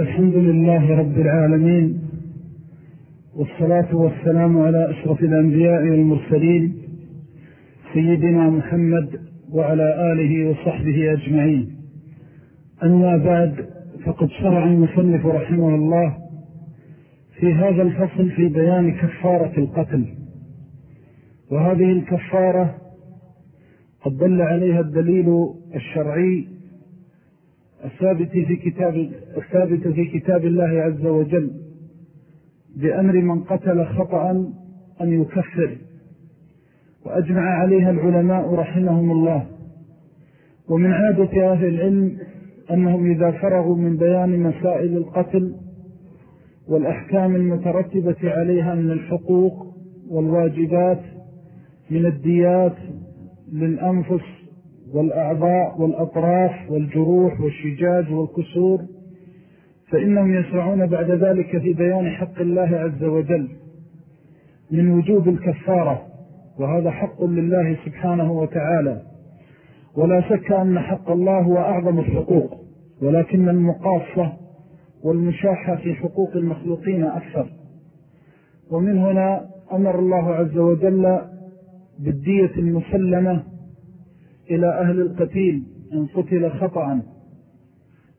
الحمد لله رب العالمين والصلاة والسلام على أشرف الأنبياء والمرسلين سيدنا محمد وعلى آله وصحبه أجمعين. أما بعد فقد شرع المصنف رحمه الله في هذا الفصل في بيان كفارة القتل. وهذه الكفارة قد دل عليها الدليل الشرعي الثابت في كتاب الثابت في كتاب الله عز وجل بأمر من قتل خطأ أن يكفر وأجمع عليها العلماء رحمهم الله. ومن عادة أهل العلم أنهم إذا فرغوا من بيان مسائل القتل والأحكام المترتبة عليها من الحقوق والواجبات من الديات للأنفس والأعضاء والأطراف والجروح والشجاج والكسور فإنهم يسرعون بعد ذلك في بيان حق الله عز وجل من وجوب الكفارة وهذا حق لله سبحانه وتعالى. ولا شك أن حق الله هو أعظم الحقوق ولكن المقاصة والمشاحة في حقوق المخلوقين أكثر. ومن هنا أمر الله عز وجل بالدية المسلمة إلى أهل القتيل إن قتل خطأ.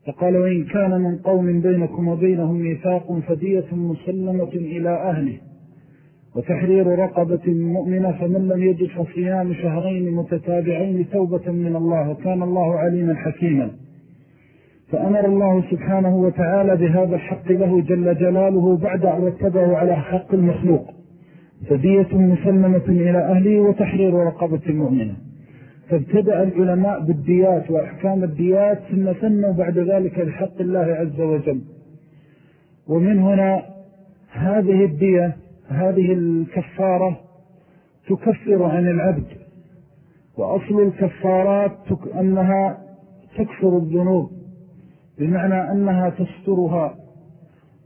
فقال وإن كان من قوم بينكم وبينهم ميثاق فدية مسلمة إلى أهله. وتحرير رقبة مؤمنة فمن لم يجد فصيام شهرين متتابعين توبة من الله. وكان الله عليما حكيما. فأمر الله سبحانه وتعالى بهذا الحق له جل جلاله بعد أن رتبه على حق المخلوق. فدية مسلمة إلى أهله وتحرير رقبة مؤمنة. فابتدأ العلماء بالديات وأحكام الديات ثم سنوا بعد ذلك الحق الله عز وجل. ومن هنا هذه الدية هذه الكفارة تكفر عن العبد. وأصل الكفارات أنها تكفر الذنوب بمعنى أنها تسترها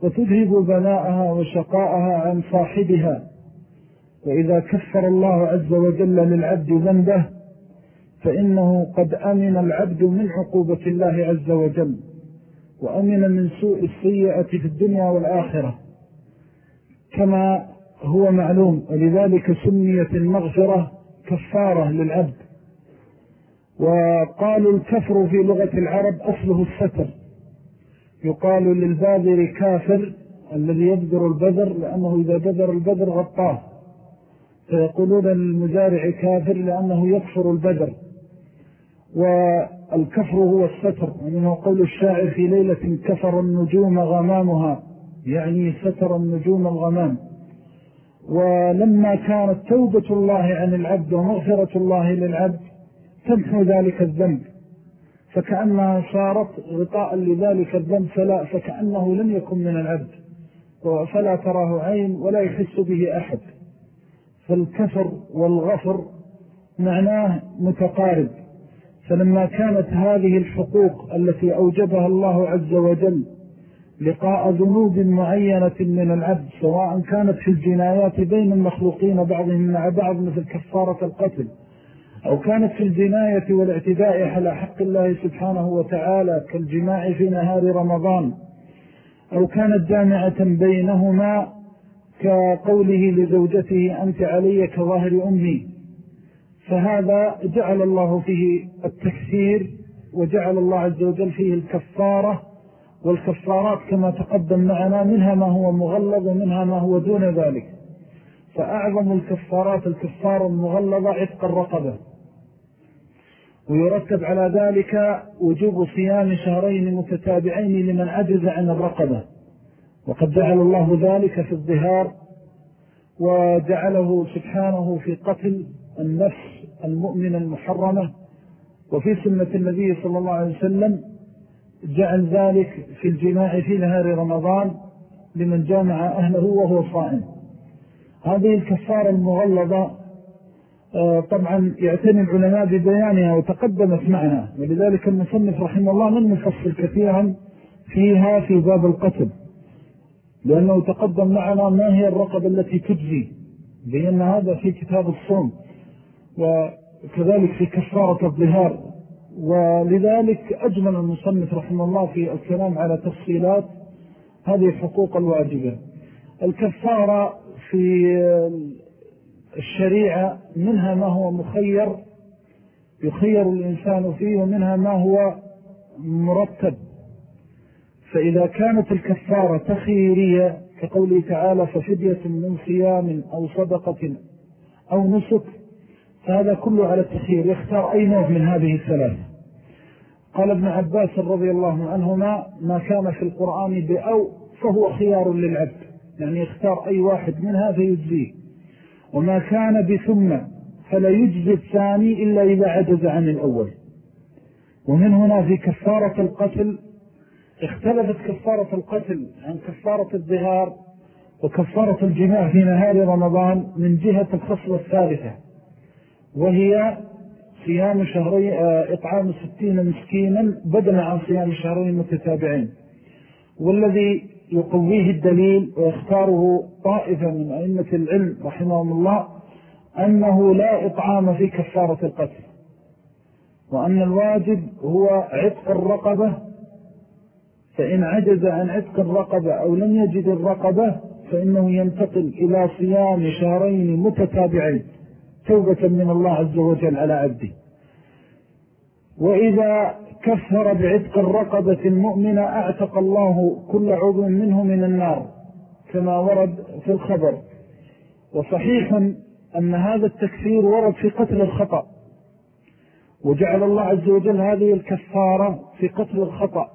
وتذهب بلاءها وشقاءها عن صاحبها. وإذا كفر الله عز وجل للعبد ذنبه فإنه قد أمن العبد من عقوبة الله عز وجل وأمن من سوء السيئة في الدنيا والآخرة كما هو معلوم. ولذلك سميت المغفرة كفارة للعبد. وقالوا الكفر في لغة العرب أصله الستر. يقال للباذر كافر الذي يبذر البذر لأنه إذا بذر البذر غطاه. فيقولون للمزارع كافر لأنه يكفر البذر. والكفر هو الستر ومنه قول الشاعر في ليلة كفر النجوم غمامها يعني ستر النجوم الغمام. ولما كانت توبة الله عن العبد ومغفرة الله للعبد تمحو ذلك الذنب فكأنها صارت غطاء لذلك الذنب فلا فكأنه لم يكن من العبد فلا تراه عين ولا يحس به أحد. فالكفر والغفر معناه متقارب. فلما كانت هذه الحقوق التي أوجبها الله عز وجل لقاء ذنوب معينة من العبد سواء كانت في الجنايات بين المخلوقين بعضهم مع بعض مثل كفارة القتل أو كانت في الجناية والاعتداء على حق الله سبحانه وتعالى كالجماع في نهار رمضان أو كانت جامعة بينهما كقوله لزوجته أنت علي كظاهر أمي. فهذا جعل الله فيه التكثير وجعل الله عز وجل فيه الكفارة والكفارات كما تقدم معنا منها ما هو مغلظ ومنها ما هو دون ذلك. فأعظم الكفارات الكفار المغلظة عتق الرقبة. ويرتب على ذلك وجوب صيام شهرين متتابعين لمن عجز عن الرقبة. وقد جعل الله ذلك في الظهار وجعله سبحانه في قتل النفس المؤمن المحرمة وفي سنة النبي صلى الله عليه وسلم جعل ذلك في الجماع في نهار رمضان لمن جامع أهله وهو صائم. هذه الكفارة المغلظة آه، طبعا يعتني العلماء ببيانها وتقدمت معنا ولذلك المصنف رحمه الله من نفصل كثيرا فيها في باب القتل لأنه تقدم معنا ما هي الرقبة التي تجزي بأن هذا في كتاب الصوم. وكذلك في كفارة الظهار. ولذلك أجمل المصنف رحمه الله في الكلام على تفصيلات هذه الحقوق الواجبة. الكفارة في الشريعة منها ما هو مخير يخير الإنسان فيه ومنها ما هو مرتب. فإذا كانت الكفارة تخيرية كقوله تعالى ففدية من صيام أو صدقة أو نسك فهذا كله على التخير يختار أي نوع من هذه الثلاثة قال ابن عباس رضي الله عنهما ما كان في القرآن بأو فهو خيار للعبد. يعني يختار أي واحد منها فيجزيه. وما كان بثم فلا يجزي الثاني إلا إذا عجز عن الأول. ومن هنا في كفارة القتل اختلفت كفارة القتل عن كفارة الظهار وكفارة الجماع في نهار رمضان من جهة الخصلة الثالثة. وهي صيام شهرين آه، إطعام ستين مسكينا بدلا عن صيام شهرين متتابعين. والذي يقويه الدليل ويختاره طائفة من أئمة العلم رحمهم الله أنه لا إطعام في كفارة القتل وأن الواجب هو عتق الرقبة فإن عجز عن عتق الرقبة أو لم يجد الرقبة فإنه ينتقل إلى صيام شهرين متتابعين. توبة من الله عز وجل على عبده. وإذا كفر بعتق الرقبة المؤمنة أعتق الله كل عضو منه من النار كما ورد في الخبر. وصحيح أن هذا التكفير ورد في قتل الخطأ. وجعل الله عز وجل هذه الكفارة في قتل الخطأ.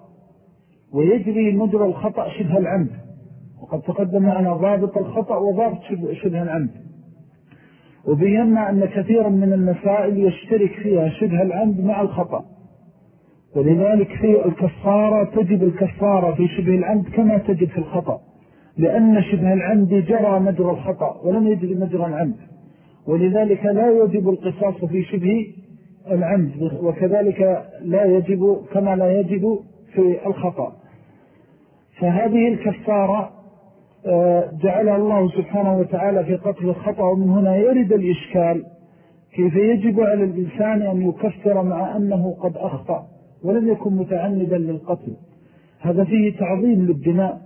ويجري مجرى الخطأ شبه العمد. وقد تقدم معنا ضابط الخطأ وضابط شبه العمد. وبينا أن كثيرا من المسائل يشترك فيها شبه العمد مع الخطأ. ولذلك في الكفارة تجب الكفارة في شبه العمد كما تجب في الخطأ. لأن شبه العمد جرى مجرى الخطأ ولم يجري مجرى العمد. ولذلك لا يجب القصاص في شبه العمد وكذلك لا يجب كما لا يجب في الخطأ. فهذه الكفارة جعلها الله سبحانه وتعالى في قتل الخطأ ومن هنا يرد الإشكال كيف يجب على الإنسان أن يكفر مع أنه قد أخطأ ولم يكن متعمدا للقتل. هذا فيه تعظيم للدماء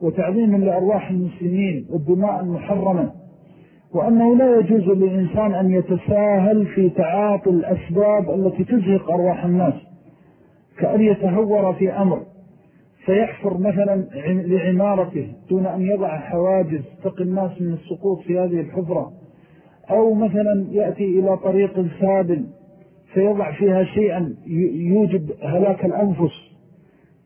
وتعظيم لأرواح المسلمين والدماء المحرمة وأنه لا يجوز للإنسان أن يتساهل في تعاطي الأسباب التي تزهق أرواح الناس كأن يتهور في أمر. فيحفر مثلا لعمارته دون أن يضع حواجز تقي الناس من السقوط في هذه الحفرة. أو مثلا يأتي إلى طريق سابل فيضع فيها شيئا يوجب هلاك الأنفس.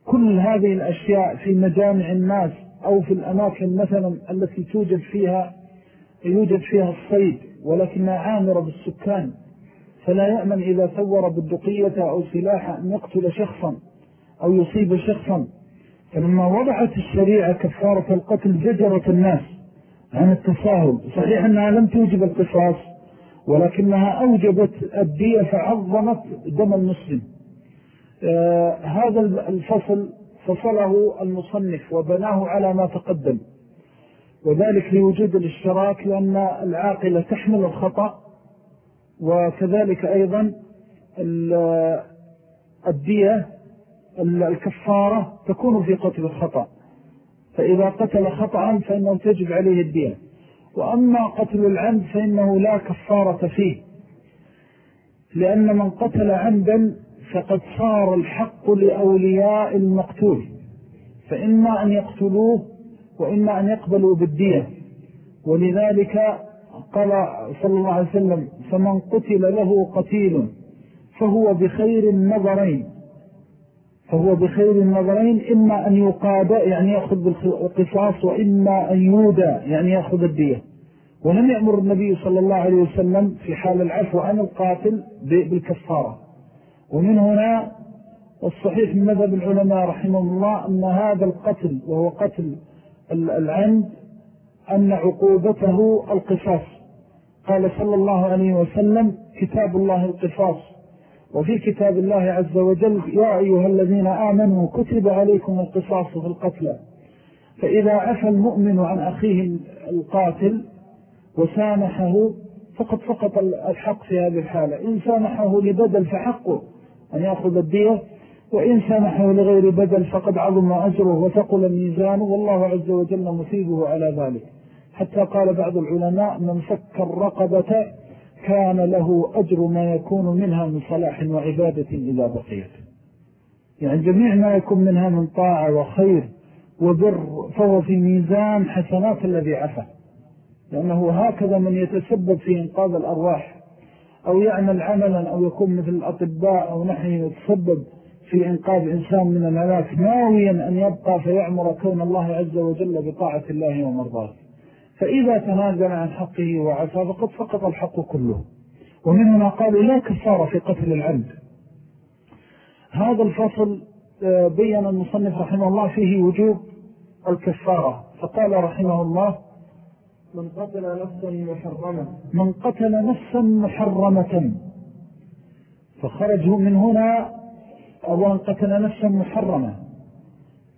كل هذه الأشياء في مجامع الناس أو في الأماكن مثلا التي توجد فيها يوجد فيها الصيد ولكنها عامرة بالسكان. فلا يأمن إذا ثور بالدقية أو سلاحة أن يقتل شخصا أو يصيب شخصا. فلما وضعت الشريعة كفارة القتل زجرت الناس عن التساهل صحيح أنها لم توجب القصاص ولكنها أوجبت الدية فعظمت دم المسلم. آه هذا الفصل فصله المصنف وبناه على ما تقدم وذلك لوجود الاشتراك لأن العاقلة تحمل الخطأ وكذلك أيضا الدية الكفارة تكون في قتل الخطأ. فإذا قتل خطأ فإنه تجب عليه الدية وأما قتل العمد فإنه لا كفارة فيه. لأن من قتل عمدا فقد صار الحق لأولياء المقتول. فإما أن يقتلوه وإما أن يقبلوا بالدية ولذلك قال صلى الله عليه وسلم فمن قتل له قتيل فهو بخير النظرين. فهو بخير النظرين إما أن يقاد يعني يأخذ بالقصاص وإما أن يودى يعني يأخذ الدية. ولم يأمر النبي صلى الله عليه وسلم في حال العفو عن القاتل بالكفارة. ومن هنا الصحيح من مذهب العلماء رحمه الله أن هذا القتل وهو قتل العمد أن عقوبته القصاص. قال صلى الله عليه وسلم كتاب الله القصاص. وفي كتاب الله عز وجل يا أيها الذين آمنوا كتب عليكم القصاص في القتلى. فإذا عفى المؤمن عن أخيه القاتل وسامحه فقد فقط الحق في هذه الحالة. إن سامحه لبدل فحقه أن يأخذ الدية وإن سمحه لغير بدل فقد عظم أجره وثقل الميزان والله عز وجل مصيبه على ذلك. حتى قال بعض العلماء من فك الرقبة كان له أجر ما يكون منها من صلاح وعبادة إذا بقيت. يعني جميع ما يكون منها من طاعة وخير وبر فهو في ميزان حسنات الذي عفى. لأنه هكذا من يتسبب في إنقاذ الأرواح أو يعمل عملا أو يكون مثل الأطباء أو نحن يتسبب في إنقاذ إنسان من الملاك ناويا أن يبقى فيعمر كون الله عز وجل بطاعة الله ومرضاته فإذا تنازل عن حقه وعفى فقد فقط الحق كله. ومن هنا قالوا لا كفارة في قتل العبد. هذا الفصل آه، بيّن المصنف رحمه الله فيه وجوب الكفارة. فقال رحمه الله من قتل نفسا محرمة من قتل نفسا محرمة. فخرجوا من هنا أولا قتل نفسا محرمة.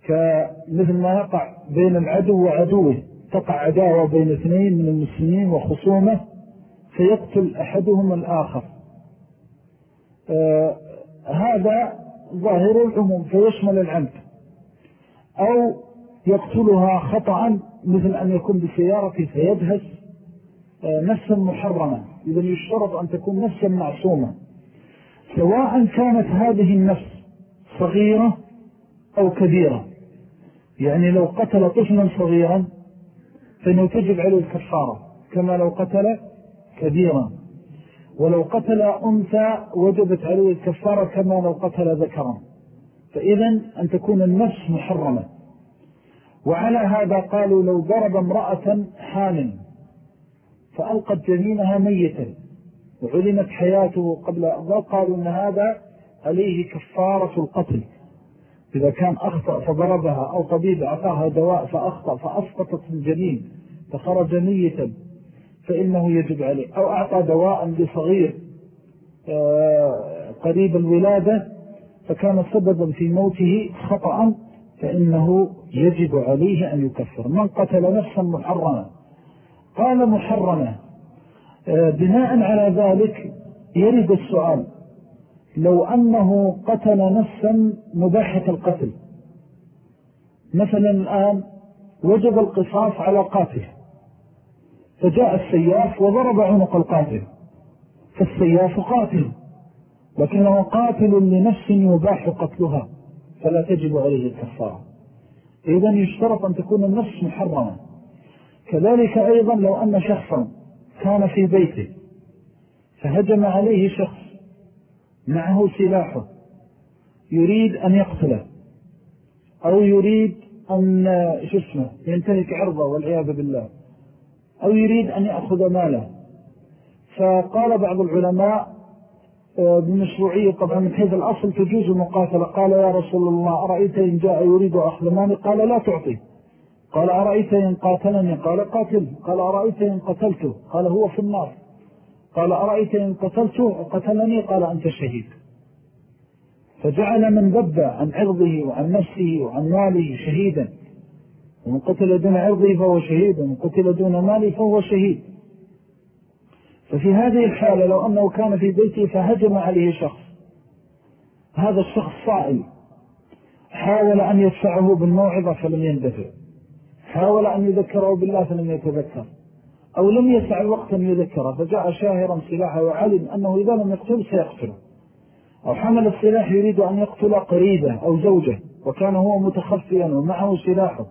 كمثل ما يقع بين العدو وعدوه. تقع عداوة بين اثنين من المسلمين وخصومة فيقتل أحدهم الآخر. آه هذا ظاهر العموم فيشمل العمد. أو يقتلها خطأ مثل أن يكون بسيارة فيدهس آه نفسا محرمة إذا يشترط أن تكون نفسا معصومة. سواء كانت هذه النفس صغيرة أو كبيرة. يعني لو قتل طفلا صغيرا فإنه تجب عليه الكفارة كما لو قتل كبيرا. ولو قتل أنثى وجبت عليه الكفارة كما لو قتل ذكرا. فإذا أن تكون النفس محرمة. وعلى هذا قالوا لو ضرب امرأة حامل فألقت جنينها ميتا وعلمت حياته قبل أضاء قالوا أن هذا عليه كفارة القتل. إذا كان أخطأ فضربها أو طبيب أعطاها دواء فأخطأ فأسقطت الجنين. فخرج ميتا فإنه يجب عليه. أو أعطى دواء لصغير آه، قريب الولادة فكان سببا في موته خطأ فإنه يجب عليه أن يكفر. من قتل نفسا محرمة قال محرمة آه، بناء على ذلك يرد السؤال لو أنه قتل نفسا مباحة القتل. مثلا الآن وجب القصاص على قاتل فجاء السياف وضرب عنق القاتل. فالسياف قاتل لكنه قاتل لنفس يباح قتلها فلا تجب عليه الكفارة. إذن يشترط أن تكون النفس محرمة. كذلك أيضا لو أن شخصا كان في بيته فهجم عليه شخص معه سلاحه يريد أن يقتله أو يريد أن شسمه ينتهك عرضه والعياذ بالله. أو يريد أن يأخذ ماله. فقال بعض العلماء آه، بمشروعية طبعا من حيث الأصل تجوز المقاتلة. قال يا رسول الله أرأيت إن جاء يريد أخذ مالي قال لا تعطي قال أرأيت إن قاتلني؟ قال قاتل قال أرأيت إن قتلته قال هو في النار قال أرأيت إن قتلته قتلني؟ قال أنت شهيد فجعل من ذب عن عرضه وعن نفسه وعن ماله شهيدا. ومن قتل دون عرضه فهو شهيد ومن قتل دون ماله فهو شهيد. ففي هذه الحالة لو أنه كان في بيته فهجم عليه شخص. هذا الشخص صائل حاول أن يدفعه بالموعظة فلم يندفع. حاول أن يذكره بالله فلم يتذكر. أو لم يسع الوقت أن يذكره فجاء شاهرا سلاحه وعلم أنه إذا لم يقتل سيقتله. أو حمل السلاح يريد أن يقتل قريبة أو زوجة وكان هو متخفيا ومعه سلاحه.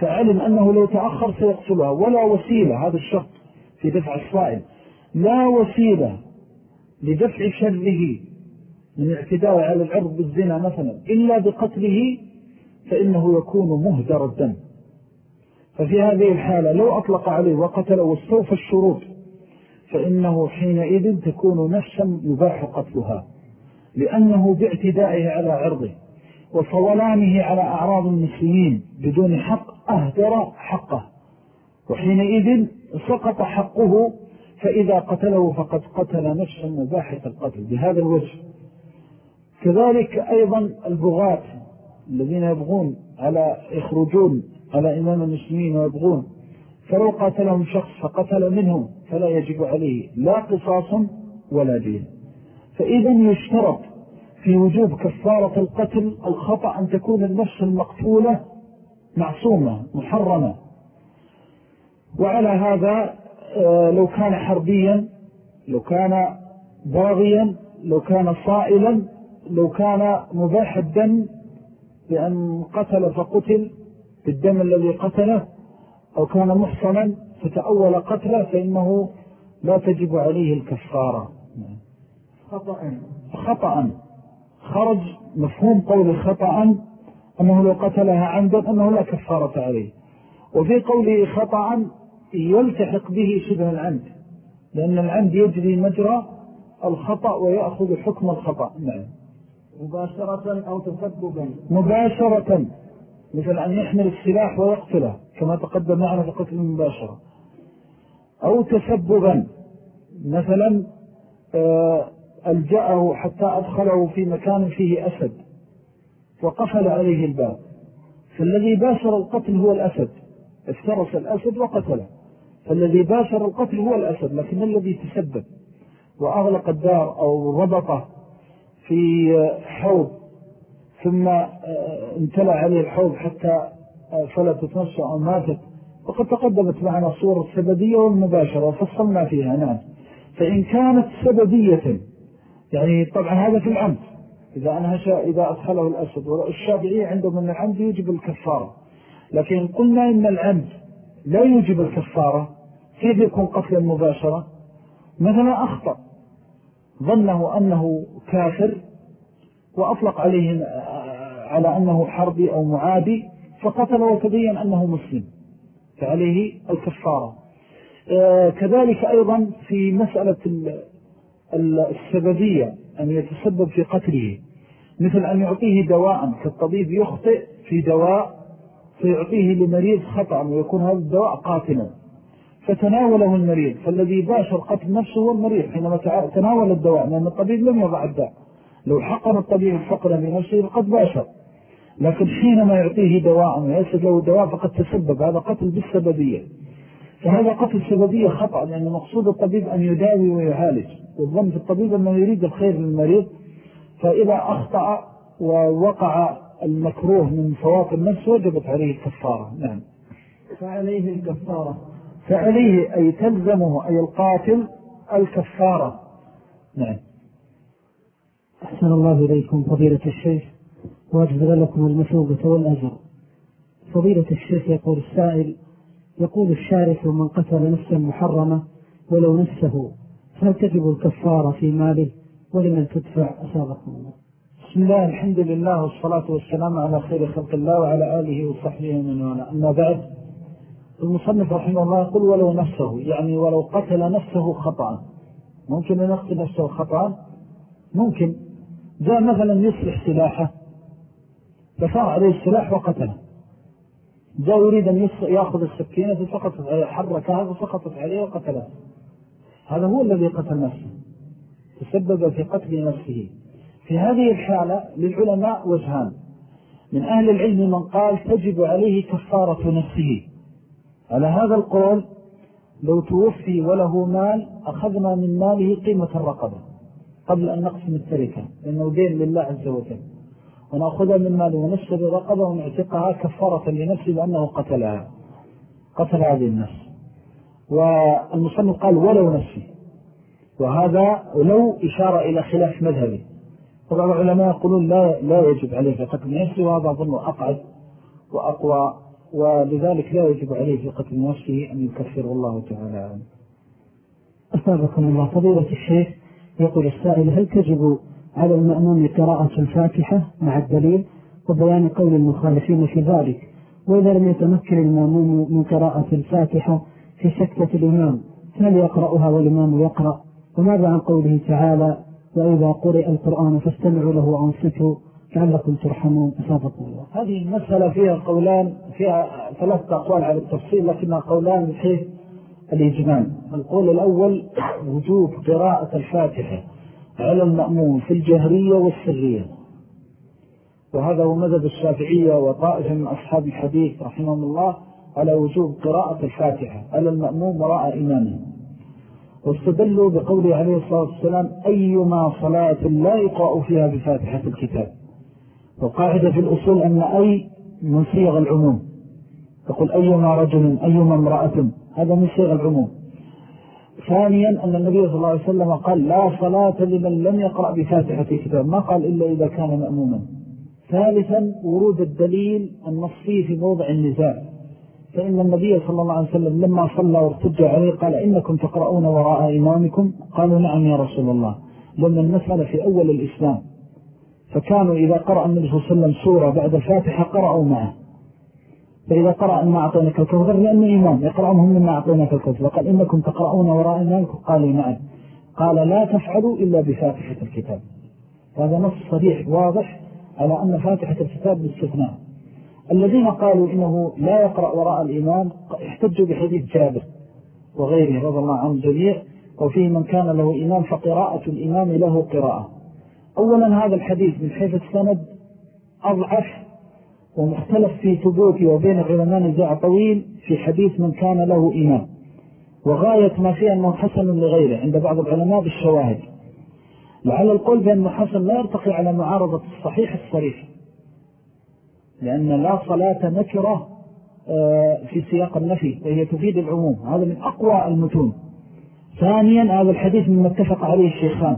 فعلم أنه لو تأخر سيقتلها. ولا وسيلة هذا الشرط في دفع الصائل لا وسيلة لدفع شره من اعتداء على العرض بالزنا مثلا. إلا بقتله فإنه يكون مهدر الدم. ففي هذه الحالة لو أطلق عليه وقتل واستوفى الشروط فإنه حينئذ تكون نفسا يباح قتلها. لأنه باعتدائه على عرضه وصولانه على أعراض المسلمين بدون حق أهدر حقه وحينئذ سقط حقه فإذا قتله فقد قتل نفسا مباحة القتل بهذا الوجه. كذلك أيضا البغاة الذين يبغون على يخرجون على إمام المسلمين ويبغون فلو قاتلهم شخص فقتل منهم فلا يجب عليه لا قصاص ولا دين. فإذا يشترط في وجوب كفارة القتل الخطأ أن تكون النفس المقتولة معصومة محرمة. وعلى هذا آه، لو كان حربيا لو كان باغيا لو كان صائلا لو كان مباح الدم بأن قتل فقتل بالدم الذي قتله أو كان محصنا فتأول قتله فإنه لا تجب عليه الكفارة. خطأ. خطأ. خرج مفهوم قول خطأ. أنه لو قتلها عمدا أنه لا كفارة عليه. وفي قوله خطأ يلتحق به شبه العمد لأن العمد يجري مجرى الخطأ ويأخذ حكم الخطأ. نعم. مباشرة أو تسببا. مباشرة. مثل أن يحمل السلاح ويقتله كما تقدم معنا في قتل المباشرة. أو تسببا. مثلا آه، ألجأه حتى أدخله في مكان فيه أسد. وقفل عليه الباب. فالذي باشر القتل هو الأسد. افترس الأسد وقتله. فالذي باشر القتل هو الأسد لكن الذي تسبب؟ وأغلق الدار أو ربطه في حوض ثم آه، امتلع عليه الحوض حتى آه، فلتت نفسه أو ماتت. وقد تقدمت معنا صورة السببية والمباشرة وفصلنا فيها نعم. فإن كانت سببية يعني طبعا هذا في العمد. إذا أنهش إذا أدخله الأسد. والشافعي عندهم أن العمد يجب الكفارة. لكن قلنا إن العمد لا يجب الكفارة. كيف يكون قتلا مباشرة؟ مثلا أخطأ. ظنه أنه كافر وأطلق عليه على أنه حربي أو معادي فقتل وتبين أنه مسلم. فعليه الكفارة. آه، كذلك أيضا في مسألة السببية. أن يتسبب في قتله مثل أن يعطيه دواء كالطبيب يخطئ في دواء فيعطيه لمريض خطأ ويكون هذا الدواء قاتلا. فتناوله المريض فالذي باشر قتل نفسه هو المريض حينما تناول الدواء لأن الطبيب لم يضع الداء. لو حقن الطبيب الفقر بنفسه فقد باشر. لكن حينما يعطيه دواء ويسد له دواء فقد تسبب. هذا قتل بالسببية. فهذا قتل سببية خطأ لأن مقصود الطبيب أن يداوي ويعالج. والظن في الطبيب أنه يريد الخير للمريض فإذا أخطأ ووقع المكروه من فواق النفس وجبت عليه الكفارة. نعم. فعليه الكفارة. فعليه أي تلزمه أي القاتل الكفارة. نعم. أحسن الله إليكم فضيلة الشيخ. وأجزل لكم المثوبة والأجر. فضيلة الشيخ يقول السائل يقول الشارح من قتل نفسا محرمة ولو نفسه هل تجب الكفارة في ماله؟ ولمن تدفع أسابقكم الله؟ بسم الله الحمد لله والصلاة والسلام على خير خلق الله وعلى آله وصحبه من ولا أما بعد المصنف رحمه الله يقول ولو نفسه يعني ولو قتل نفسه خطأ. ممكن أن يقتل نفسه خطأ؟ ممكن. جاء مثلا يصلح سلاحه فصار عليه السلاح وقتله. جاء يريد أن يأخذ السكينة فسقطت حركها فسقطت عليه وقتله هذا هو الذي قتل نفسه. تسبب في قتل نفسه. في هذه الحالة للعلماء وجهان. من أهل العلم من قال تجب عليه كفارة نفسه. على هذا القول لو توفي وله مال أخذنا من ماله قيمة الرقبة. قبل أن نقسم التركة. لأنه دين لله عز وجل. ونأخذها من ماله ونشر الرقبة ونعتقها كفارة لنفسه لأنه قتلها. قتل هذه النفس. والمصنف قال ولو نفسي. وهذا لو إشارة إلى خلاف مذهبي. وبعض العلماء يقولون لا, لا يجب عليه في قتل نفسه وهذا أظنه أقعد وأقوى ولذلك لا يجب عليه في قتل نفسه أن يكفر الله تعالى أسابقكم الله فضيلة الشيخ يقول السائل هل تجب على المأموم قراءة الفاتحة مع الدليل وبيان قول المخالفين في ذلك وإذا لم يتمكن المأموم من قراءة الفاتحة في سكتة الإمام هل يقرأها والإمام يقرأ؟ وماذا عن قوله تعالى وإذا قرئ القرآن فاستمعوا له وأنصتوا لعلكم ترحمون أسابقوا الله. هذه المسألة فيها قولان فيها ثلاثة أقوال على التفصيل لكنها قولان حيث الإجمال. القول الأول وجوب قراءة الفاتحة على المأمون في الجهرية والسرية. وهذا هو مذهب الشافعية وطائفة من أصحاب الحديث رحمهم الله على وجوب قراءة الفاتحة على المأموم وراء إمامه. واستدلوا بقوله عليه الصلاة والسلام أيما صلاة لا يقرأ فيها بفاتحة الكتاب. وقاعدة في الأصول أن أي من صيغ العموم. تقول أيما رجل أيما امرأة. هذا من صيغ العموم. ثانيا أن النبي صلى الله عليه وسلم قال لا صلاة لمن لم يقرأ بفاتحة الكتاب ما قال إلا إذا كان مأموما. ثالثا ورود الدليل النصي في موضع النزاع. فإن النبي صلى الله عليه وسلم لما صلى وارتجى عليه قال إنكم تقرؤون وراء إمامكم؟ قالوا نعم يا رسول الله. لأن المسألة في أول الإسلام. فكانوا إذا قرأ النبي صلى الله عليه وسلم سورة بعد الفاتحة قرأوا معه. فإذا قرأ أن أعطيناك الكوثر لأنه إمام يقرأهم مما أعطيناك الكوثر وقال إنكم تقرؤون وراء إمامكم قالوا نعم. قال لا تفعلوا إلا بفاتحة الكتاب. هذا نص صريح واضح على أن فاتحة الكتاب باستثناء. الذين قالوا إنه لا يقرأ وراء الإمام احتجوا بحديث جابر وغيره رضي الله عنه الجميع وفيه من كان له إمام فقراءة الإمام له قراءة. أولا هذا الحديث من حيث السند أضعف ومختلف في ثبوته وبين العلماء نزاع طويل في حديث من كان له إمام وغاية ما فيه أنه حسن لغيره عند بعض العلماء بالشواهد. لعل القول بأنه حسن لا يرتقي على معارضة الصحيح الصريح. لأن لا صلاة نكرة آه، في سياق النفي وهي تفيد العموم. هذا من أقوى المتون. ثانيا هذا الحديث من اتفق عليه الشيخان.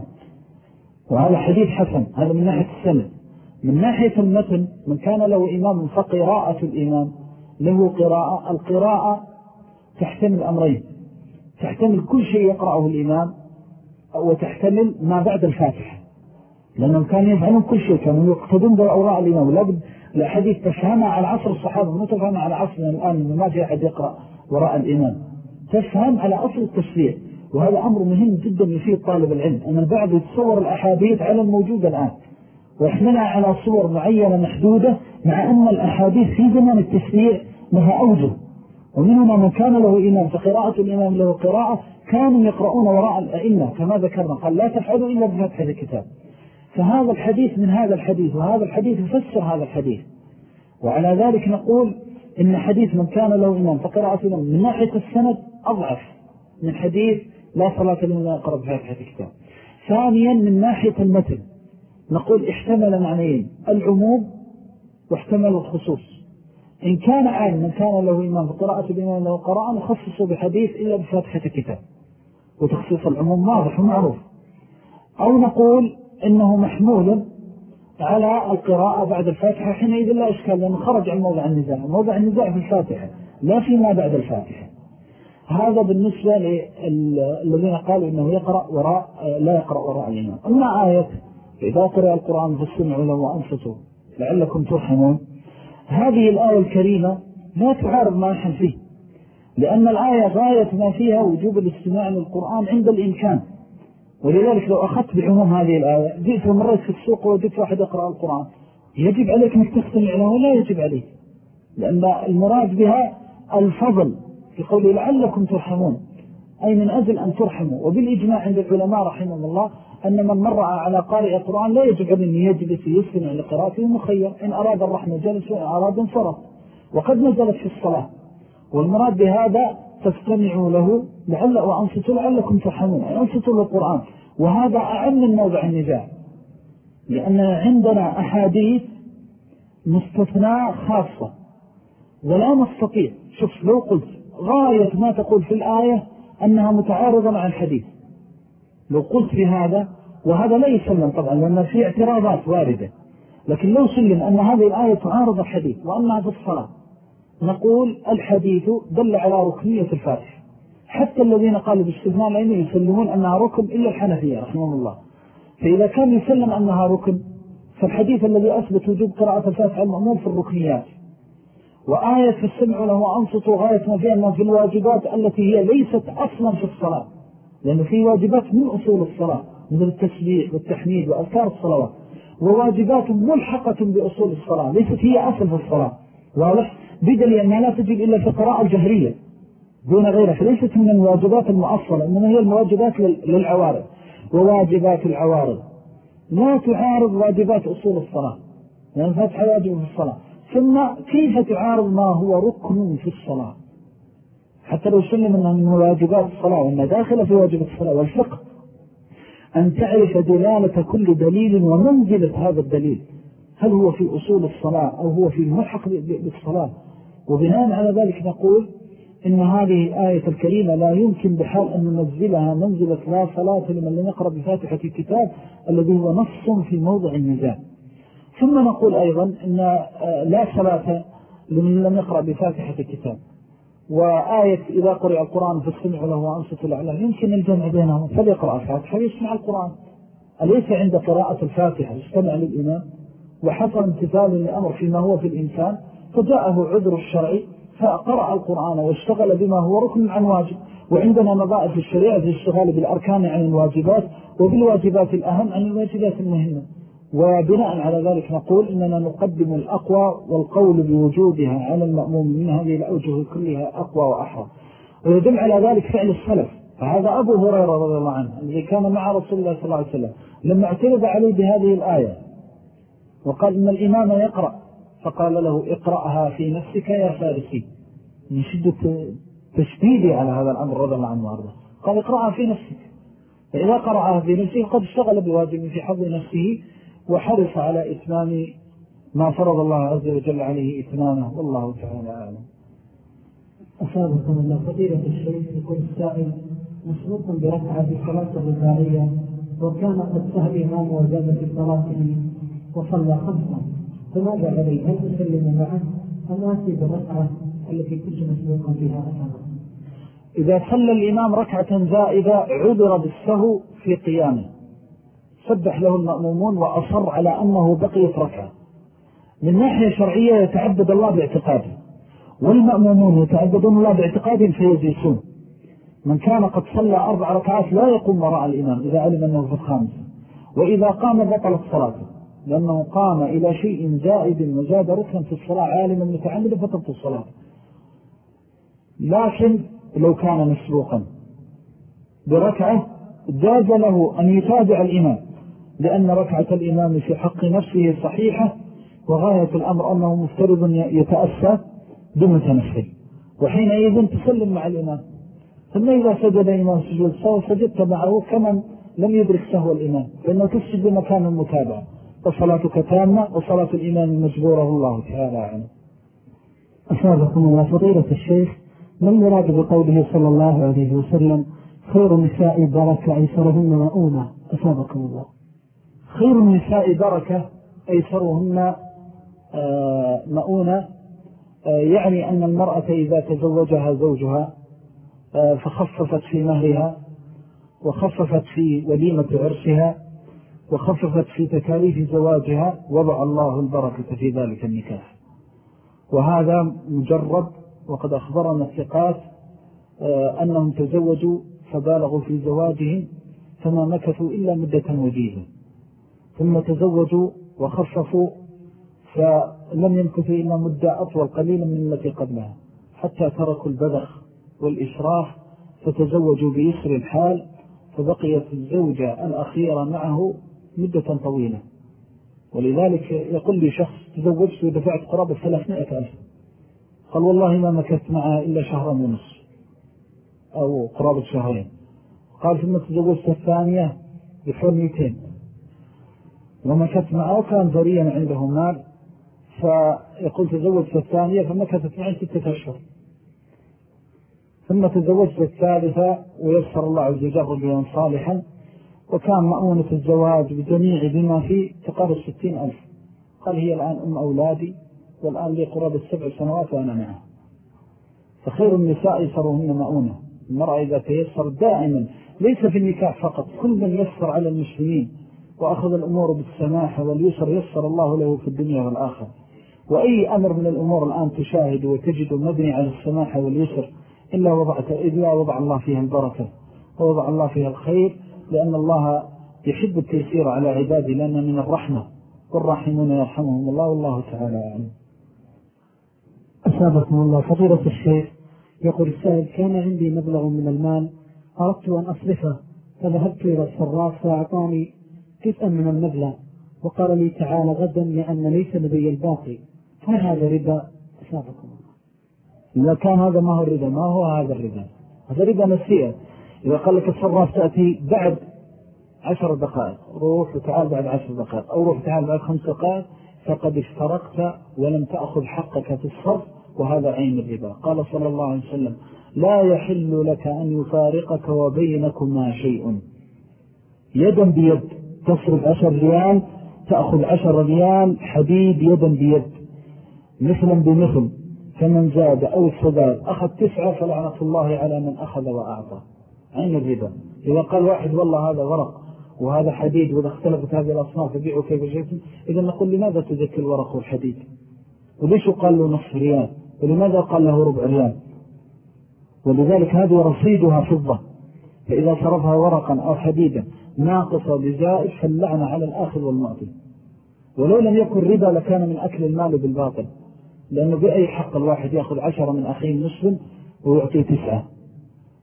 وهذا حديث حسن. هذا من ناحية السنة من ناحية المتن من كان له إمام فقراءة الإمام له قراءة القراءة تحتمل أمرين. تحتمل كل شيء يقرأه الإمام وتحتمل ما بعد الفاتحة. لأنهم كانوا يفعلون كل شيء كانوا يقتدون بأوراء الإمام. لابد الأحاديث تفهمها على عصر الصحابة مو تفهمها على عصرنا الآن ما في أحد يقرأ وراء الإمام. تفهم على أصل التشريع وهذا أمر مهم جدا يفيد طالب العلم. أن البعض يتصور الأحاديث على الموجود الآن. ويحملها على صور معينة محدودة مع أن الأحاديث في زمن التشريع لها أوجه. ومنهما من كان له إمام فقراءة الإمام له قراءة كانوا يقرؤون وراء الأئمة كما ذكرنا. قال لا تفعلوا إلا بفتح الكتاب. فهذا الحديث من هذا الحديث وهذا الحديث يفسر هذا الحديث. وعلى ذلك نقول إن حديث من كان له إمام فقراءة الإمام من ناحية السند أضعف من حديث لا صلاة لمن لا يقرأ بفتح الكتاب. ثانيا من ناحية المتن. نقول احتمل معنيين. العموم واحتمل الخصوص. إن كان عام من كان له إمام فقراءة بإمام له قراءة نخصصه بحديث إلا بفاتحة الكتاب وتخصيص العموم واضح ومعروف. أو نقول إنه محمول على القراءة بعد الفاتحة حينئذ لا إشكال لأنه خرج عن موضع النزاع. موضع النزاع في الفاتحة لا فيما بعد الفاتحة. هذا بالنسبة للذين قالوا إنه يقرأ وراء لا يقرأ وراء الإمام أما آية إذا قرأ القرآن فاستمعوا له وأنصتوا. لعلكم ترحمون. هذه الآية الكريمة لا تعارض ما نحن فيه لأن الآية غاية ما فيها وجوب الاستماع للقرآن عند الإمكان. ولذلك لو أخذت بعموم هذه الآية جئت ومريت في السوق وجدت واحد يقرأ القرآن يجب عليك أنك تستمع له ولا يجب عليك لأن المراد بها الفضل. في قوله لعلكم ترحمون أي من أجل أن ترحموا. وبالإجماع عند العلماء رحمه الله أن من مر على قارئ القرآن لا يجب أن يجلس يستمع لقراءته مخير إن أراد الرحمة جلس وإن أراد انصرف وقد نزلت في الصلاة. والمراد بهذا تستمعوا له لعل وأنصتوا لعلكم ترحمون أنصتوا للقرآن. وهذا أعم من موضع النزاع لأن عندنا أحاديث مستثناء خاصة ولا نستطيع. شوف لو قلت غاية ما تقول في الآية أنها متعارضة مع الحديث. لو قلت بهذا وهذا لا يسلم طبعا لأن في اعتراضات واردة. لكن لو سلم أن هذه الآية تعارض الحديث وأنها في الصلاة نقول الحديث دل على ركنية الفاتح. حتى الذين قالوا باستثناء لأنه يسلمون أنها ركن إلا الحنفية رحمه الله. فإذا كان يسلم أنها ركن فالحديث الذي أثبت وجود قراءة الفاتحة المأمور في الركنيات. وآية السمع له أنصت غاية ما فيها في الواجبات التي هي ليست أصلا في الصلاة. لأنه في واجبات من أصول الصلاة مثل التسبيح والتحميد وأذكار الصلوات وواجبات ملحقة بأصول الصلاة ليست هي أصل في الصلاة. واضح؟ بدل أنها لا تجب إلا في القراءة الجهرية دون غيرها فليست من الواجبات المؤصلة إنما هي المواجبات للعوارض. وواجبات العوارض. لا تعارض واجبات أصول الصلاة. لأن فتح واجب في الصلاة. ثم كيف تعارض ما هو ركن في الصلاة؟ حتى لو سلم من واجبات الصلاة وأنها داخلة في واجب الصلاة والفقه. أن تعرف دلالة كل دليل ومنزلة هذا الدليل. هل هو في أصول الصلاة أو هو في الملحق بالصلاة وبناء على ذلك نقول إن هذه الآية الكريمة لا يمكن بحال أن ننزلها منزلة لا صلاة لمن لم يقرأ بفاتحة الكتاب الذي هو نص في موضع النزال. ثم نقول أيضا أن آه، لا صلاة لمن لم يقرأ بفاتحة الكتاب. وآية إذا قرأ القرآن فاستمع له وأنصت الأعلى يمكن الجمع بينهم. فليقرأ الفاتحة. ويسمع القرآن. أليس عند قراءة الفاتحة؟ يستمع للإمام. وحصل امتثال لأمر فيما هو في الإنسان. فجاءه عذر الشرعي فقرأ القرآن واشتغل بما هو ركن عن واجب. وعندنا نظائف الشريعة في الاشتغال بالأركان عن الواجبات وبالواجبات الأهم عن الواجبات المهمة. وبناء على ذلك نقول إننا نقدم الأقوى والقول بوجودها على المأموم من هذه الأوجه كلها أقوى وأحرى. ويدل على ذلك فعل السلف. فهذا أبو هريرة رضي الله عنه الذي كان مع رسول الله صلى الله عليه وسلم لما اعترض عليه بهذه الآية وقال إن الإمام يقرأ فقال له اقرأها في نفسك يا فارسي. من شدة تشديدي على هذا الأمر رضي الله عنه وارضه قال اقرأها في نفسك. فإذا قرأها في نفسه قد اشتغل بواجب في حظ نفسه وحرص على إتمام ما فرض الله عز وجل عليه إتمامه. والله تعالى أعلم. أصابكم الله فضيلة الشيخ يكون السائل مسلوق بركعة في صلاة الرسالية وكان قد سهل إمام وزاد في صلاته وصلى خمسة فماذا عليه؟ هل تسلم معه؟ أم آتي بالركعة التي كنت مسلوقا فيها أصلا إذا صلى الإمام ركعة زائدة عذر بالسهو في قيامه. سبح له المأمومون وأصر على أنه بقيت ركعة. من ناحية شرعية يتعبد الله باعتقاده والمأمومون يتعبدون الله باعتقادهم فيزيسون من كان قد صلى أربع ركعات لا يقوم وراء الإمام إذا علم أنه في الخامس. وإذا قام بطلت صلاته لأنه قام إلى شيء زائد وزاد ركنا في الصلاة عالما متعمدا بطلت الصلاة. لكن لو كان مسبوقا بركعة جاز له أن يتابع الإمام. لأن ركعة الإمام في حق نفسه صحيحة وغاية الأمر أنه مفترض يتأسى بمتنفل. وحينئذ تسلم مع الإمام. ثم إذا سجد الإمام سجود سوى سجدت معه كمن لم يدرك سهو الإمام لأنه تسجد بمكان المتابعة وصلاتك تامة وصلاة الإمام مجبورة الله تعالى عنه. أصابكم الله. فضيلة الشيخ ما المراد بقوله صلى الله عليه وسلم خير النساء بركة أيسرهن مؤونة أصابكم الله. خير النساء بركة أيسرهن آه، مؤونة آه، يعني أن المرأة إذا تزوجها زوجها آه، فخففت في مهرها وخففت في وليمة عرسها وخففت في تكاليف زواجها وضع الله البركة في ذلك النكاح. وهذا مجرد وقد أخبرنا الثقات أنهم تزوجوا فبالغوا في زواجهم فما مكثوا إلا مدة وجيزة. ثم تزوجوا وخففوا فلم يمكثوا إلا مدة أطول قليلا من التي قبلها حتى تركوا البذخ والإشراف فتزوجوا بإسر الحال فبقيت الزوجة الأخيرة معه مدة طويلة. ولذلك يقول لي شخص تزوجت ودفعت قرابة 300 ألف. قال والله ما مكثت معها إلا شهرا ونصف أو قرابة شهرين. قال ثم تزوجت الثانية بحول 200 ومكت معه كان ذريا عنده مال فيقول تزوجت الثانية فمكثت معي ستة أشهر. ثم تزوجت الثالثة ويسر الله عز وجل رجلا صالحا وكان مأونة الزواج بجميع بما فيه تقارب ستين ألف. قال هي الآن أم أولادي والآن لي قرابة سبع سنوات وأنا معها. فخير النساء يسرهن مأونة المرأة إذا تيسر دائما ليس في النكاح فقط كل من يسر على المسلمين. وأخذ الأمور بالسماحة واليسر يسر الله له في الدنيا والآخر وأي أمر من الأمور الآن تشاهد وتجد مبني على السماحة واليسر إلا, وضعت إلا وضع الله فيها البركة ووضع الله فيها الخير لأن الله يحب التيسير على عباده لأن من الرحمة. والراحمون يرحمهم الله والله تعالى أعلم. أسابكم الله. فضيلة الشيخ يقول السائل كان عندي مبلغ من المال أردت أن أصرفه فذهبت إلى الصراف فأعطاني جزءا من المبلغ. وقال لي تعالى غدا لأن ليس لدي الباقي. فهذا ربا؟ أسابكم الله. إذا كان هذا ما هو الربا ما هو هذا الربا؟ هذا ربا نسيئة إذا قال لك الصراف تأتي بعد عشر دقائق. روح وتعال بعد عشر دقائق. أو روح وتعال بعد خمس دقائق. فقد اشتركت ولم تأخذ حقك في الصرف وهذا عين الربا. قال صلى الله عليه وسلم لا يحل لك أن يفارقك وبينكما شيء. يدا بيد. تصرف عشر ريال تأخذ عشر ريال حديد يدا بيد. مثلا بمثل فمن زاد أو استزاد أخذ تسعة فلعنة الله على من أخذ وأعطى. عين الربا. إذا قال واحد والله هذا ورق وهذا حديد وإذا اختلفت هذه الأصناف يبيعوا كيف شئتم إذا نقول لماذا تذكر الورق والحديد؟ وليش قال له نصف ريال؟ ولماذا قال له ربع ريال؟ ولذلك هذه رصيدها فضة. فإذا صرفها ورقا أو حديدا ناقصة بزائد فاللعنة على الآخر والمعطي ولو لم يكن ربا لكان من أكل المال بالباطل. لأنه بأي حق الواحد يأخذ عشرة من أخيه المسلم ويعطيه تسعة.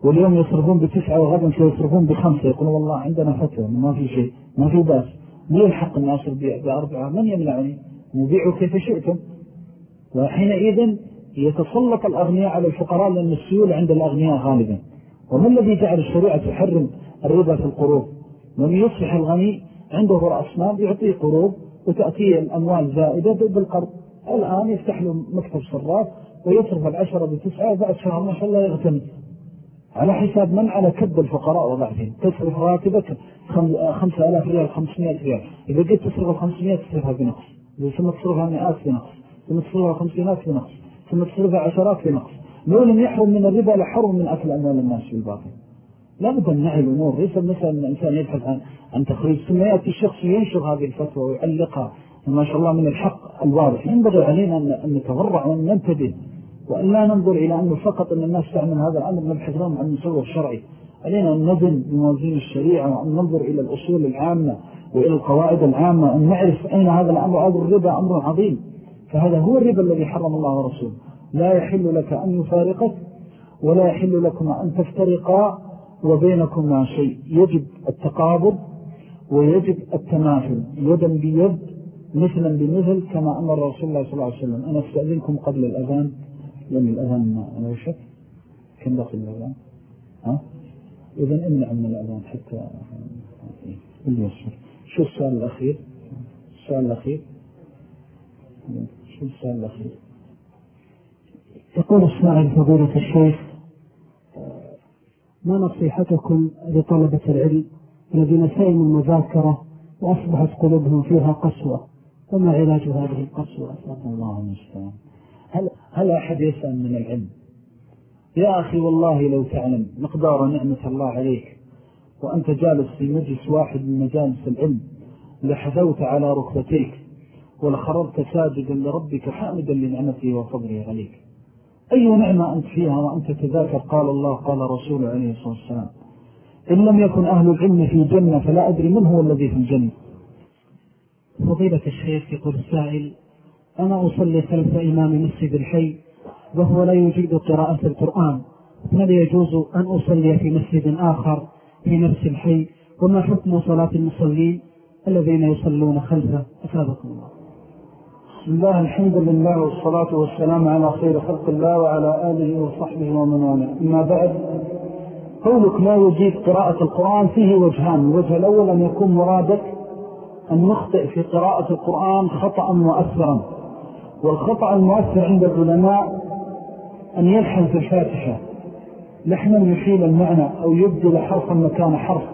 واليوم يصرفون بتسعة وغدا سيصرفون بخمسة. يقولون والله عندنا فتوى ما في شيء ما في بأس. ليه الحق أن يصرف بأربعة؟ من يمنعني؟ نبيعه كيف شئتم؟ وحينئذ يتسلط الأغنياء على الفقراء لأن السيولة عند الأغنياء غالبا. وما الذي جعل الشريعة تحرم الربا في القروض؟ من يصبح الغني عنده رأس مال يعطيه قروض وتأتيه الأموال زائدة بالقرض. الآن يفتح له مكتب صراف ويصرف العشرة بتسعة وبعد شهر ما شاء الله يغتني على حساب من؟ على كب الفقراء وضعهم تصرف راتبك خمسة ألاف ريال خمسمائة ريال. إذا قلت تصرف الخمسمائة تصرفها بنقص. ثم تصرفها مئات بنقص. ثم تصرفها خمسينات بنقص. ثم تصرفها عشرات بنقص. لو لم يحرم من الربا لحرم من أكل أموال الناس في الباطل لا بد أن نعي الأمور ليس مثلا أن الإنسان يبحث عن, عن تخريج ثم يأتي الشخص ينشر هذه الفتوى ويعلقها وما شاء الله من الحق الواضح. ينبغي علينا أن نتورع وأن ننتبه وأن لا ننظر إلى أنه فقط أن الناس تعمل هذا الأمر نبحث لهم عن المسوى الشرعي علينا أن نزن بموازين الشريعة وأن ننظر إلى الأصول العامة وإلى القواعد العامة وأن نعرف أين هذا الأمر. هذا الربا أمر عظيم. فهذا هو الربا الذي حرم الله ورسوله. لا يحل لك أن يفارقك ولا يحل لكم أن تفترقا. وبينكما شيء. يجب التقابض ويجب التماثل. يدا بيد مثلا بمثل كما أمر رسول الله صلى الله عليه وسلم. أنا أستأذنكم قبل الأذان. لأن الأذان أنا وشك. كم دخل الأذان؟ ها؟ إذن امنع من الأذان حتى اللي يصير شو السؤال الأخير؟ السؤال الأخير؟ شو السؤال الأخير؟ يقول السائل فضيلة الشيخ ما نصيحتكم لطلبة العلم الذين سئموا المذاكرة وأصبحت قلوبهم فيها قسوة؟ وما علاج هذه القسوة؟ الله المستعان هل, هل أحد يسأل من العلم؟ يا أخي والله لو تعلم مقدار نعمة الله عليك وأنت جالس في مجلس واحد من مجالس العلم لحذوت على ركبتيك ولخررت ساجدا لربك حامدا لنعمته وفضله عليك. أي نعمة أنت فيها وأنت تذاكر قال الله قال رسول عليه الصلاة والسلام إن لم يكن أهل العلم في الجنة فلا أدري من هو الذي في الجنة. فضيلة الشيخ يقول السائل أنا أصلي خلف إمام مسجد الحي وهو لا يجيد قراءة القرآن هل يجوز أن أصلي في مسجد آخر في نفس الحي؟ وما حكم صلاة المصلين الذين يصلون خلفه؟ أفادكم الله. بسم الله الحمد لله والصلاة والسلام على خير خلق الله وعلى آله وصحبه ومن والاه. أما بعد قولك لا يجيد قراءة القرآن فيه وجهان. الوجه الأول أن يكون مرادك أن نخطئ في قراءة القرآن خطأ مؤثرا. والخطأ المؤثر عند العلماء أن يلحن في الفاتحة. لحنا يشيل المعنى أو يبدل حرفا مكان حرف.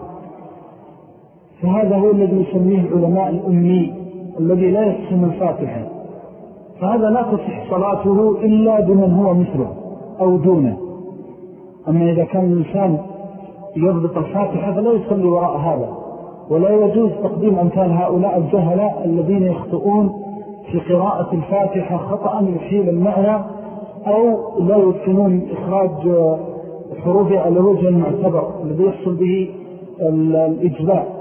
فهذا هو الذي يسميه العلماء الأمي الذي لا يحسن الفاتحة. فهذا لا تصح صلاته إلا بمن هو مثله أو دونه. أما إذا كان الإنسان يضبط الفاتحة فلا يصلي وراء هذا ولا يجوز تقديم أمثال هؤلاء الجهلاء الذين يخطئون في قراءة الفاتحة خطأ يحيل المعنى أو لا يتقنون إخراج حروفها على وجه المعتبر الذي يحصل به الإجزاء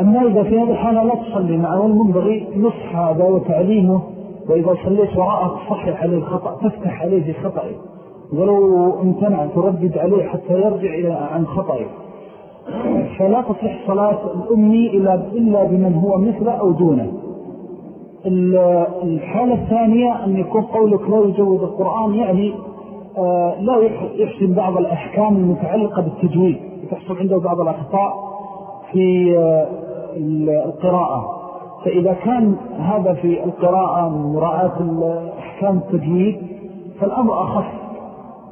أما إذا في هذا الحالة لا تصلي معه المنبغي نصح هذا وتعليمه وإذا صليت وراءه تصحح عليه الخطأ تفتح عليه في خطأه ولو امتنع تردد عليه حتى يرجع إلى عن خطأه فلا تصح صلاة الأمي إلا بمن هو مثله أو دونه. الحالة الثانية أن يكون قولك لا يجوز القرآن يعني آه، لا يحسن بعض الأحكام المتعلقة بالتجويد. تحصل عنده بعض الأخطاء. في آه، القراءة. فإذا كان هذا في القراءة مراعاة أحكام التجويد فالأمر أخف